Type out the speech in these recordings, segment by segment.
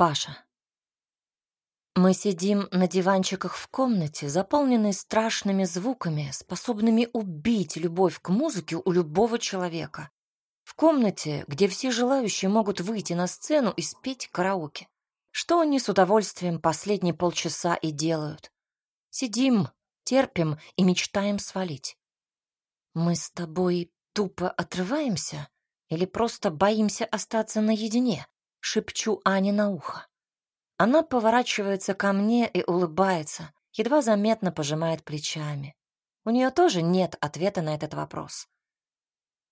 Паша. Мы сидим на диванчиках в комнате, заполненной страшными звуками, способными убить любовь к музыке у любого человека. В комнате, где все желающие могут выйти на сцену и спеть караоке. Что они с удовольствием последние полчаса и делают. Сидим, терпим и мечтаем свалить. Мы с тобой тупо отрываемся или просто боимся остаться наедине? Шепчу Ане на ухо. Она поворачивается ко мне и улыбается, едва заметно пожимает плечами. У нее тоже нет ответа на этот вопрос.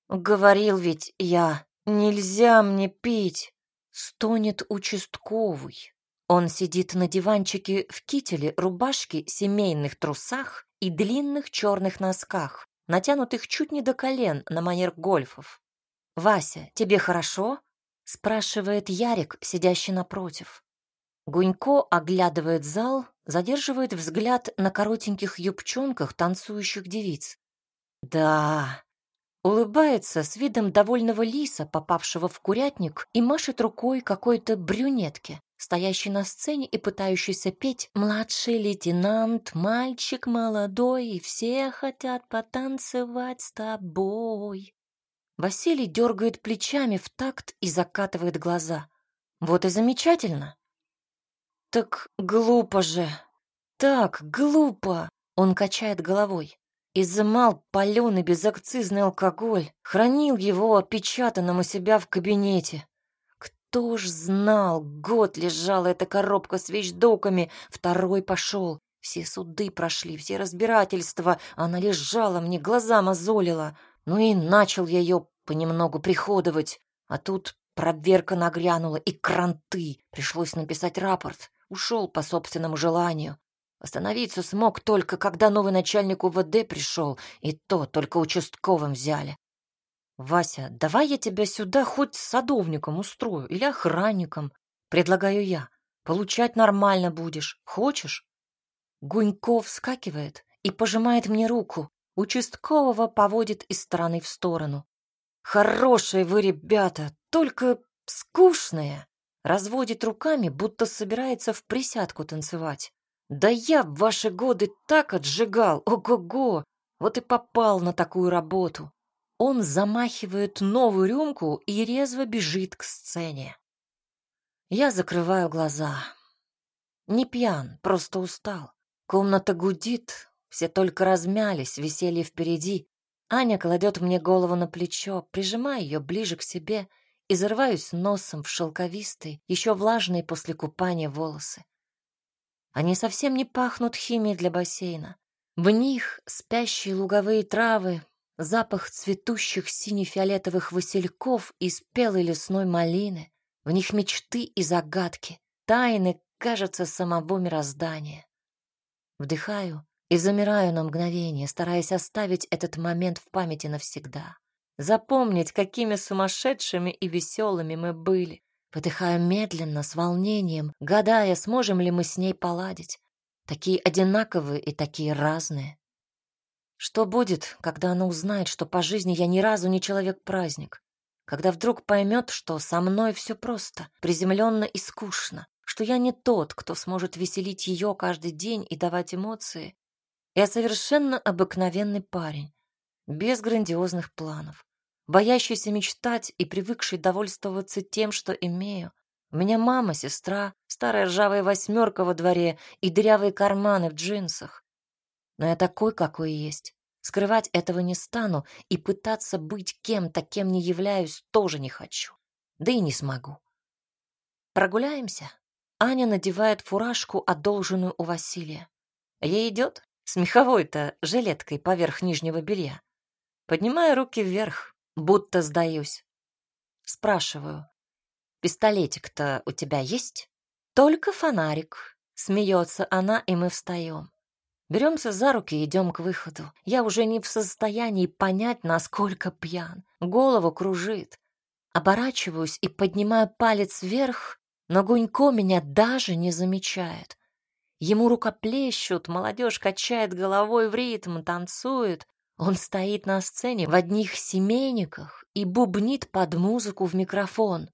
«Говорил ведь я, нельзя мне пить!» Стонет участковый. Он сидит на диванчике в кителе, рубашке, семейных трусах и длинных черных носках, натянутых чуть не до колен на манер гольфов. «Вася, тебе хорошо?» — спрашивает Ярик, сидящий напротив. Гунько оглядывает зал, задерживает взгляд на коротеньких юбчонках танцующих девиц. «Да, улыбается с видом довольного лиса, попавшего в курятник, и машет рукой какой-то брюнетке, стоящей на сцене и пытающейся петь «Младший лейтенант, мальчик молодой, все хотят потанцевать с тобой». Василий дергает плечами в такт и закатывает глаза. Вот и замечательно. Так глупо же. Так глупо. Он качает головой изымал паленый безакцизный алкоголь, хранил его опечатанным у себя в кабинете. Кто ж знал, год лежала эта коробка с вещдоками, второй пошел. Все суды прошли, все разбирательства, она лежала, мне глаза мозолила. Ну и начал я ее понемногу приходовать. А тут проверка нагрянула и кранты. Пришлось написать рапорт. Ушел по собственному желанию. Остановиться смог только, когда новый начальник УВД пришел, и то только участковым взяли. «Вася, давай я тебя сюда хоть садовником устрою или охранником, предлагаю я. Получать нормально будешь. Хочешь?» Гуньков вскакивает и пожимает мне руку. Участкового поводит из стороны в сторону. «Хорошие вы, ребята, только скучные!» Разводит руками, будто собирается в присядку танцевать. Да я в ваши годы так отжигал, ого-го! Вот и попал на такую работу. Он замахивает новую рюмку и резво бежит к сцене. Я закрываю глаза. Не пьян, просто устал. Комната гудит, все только размялись, веселье впереди. Аня кладет мне голову на плечо, прижимая ее ближе к себе и зарываюсь носом в шелковистые, еще влажные после купания волосы. Они совсем не пахнут химией для бассейна. В них спящие луговые травы, запах цветущих сине-фиолетовых васильков и спелой лесной малины. В них мечты и загадки, тайны, кажется, самого мироздания. Вдыхаю и замираю на мгновение, стараясь оставить этот момент в памяти навсегда. Запомнить, какими сумасшедшими и веселыми мы были, Выдыхаю медленно, с волнением, гадая, сможем ли мы с ней поладить. Такие одинаковые и такие разные. Что будет, когда она узнает, что по жизни я ни разу не человек-праздник? Когда вдруг поймет, что со мной все просто, приземленно и скучно, что я не тот, кто сможет веселить ее каждый день и давать эмоции. Я совершенно обыкновенный парень, без грандиозных планов боящийся мечтать и привыкший довольствоваться тем, что имею. У меня мама, сестра, старая ржавая восьмерка во дворе и дырявые карманы в джинсах. Но я такой, какой есть. Скрывать этого не стану и пытаться быть кем-то, кем не являюсь, тоже не хочу. Да и не смогу. Прогуляемся. Аня надевает фуражку, одолженную у Василия. Ей идет с меховой-то жилеткой поверх нижнего белья. Поднимаю руки вверх, будто сдаюсь. Спрашиваю. «Пистолетик-то у тебя есть?» «Только фонарик», — смеется она, и мы встаем. Беремся за руки и идем к выходу. Я уже не в состоянии понять, насколько пьян. Голову кружит. Оборачиваюсь и поднимаю палец вверх, но Гунько меня даже не замечает. Ему рукоплещут, молодежь качает головой в ритм, танцует. Он стоит на сцене в одних семейниках и бубнит под музыку в микрофон.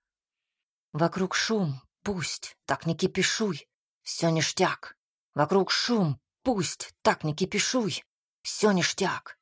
Вокруг шум, пусть, так не кипишуй, все ништяк. Вокруг шум, пусть, так не кипишуй, все ништяк.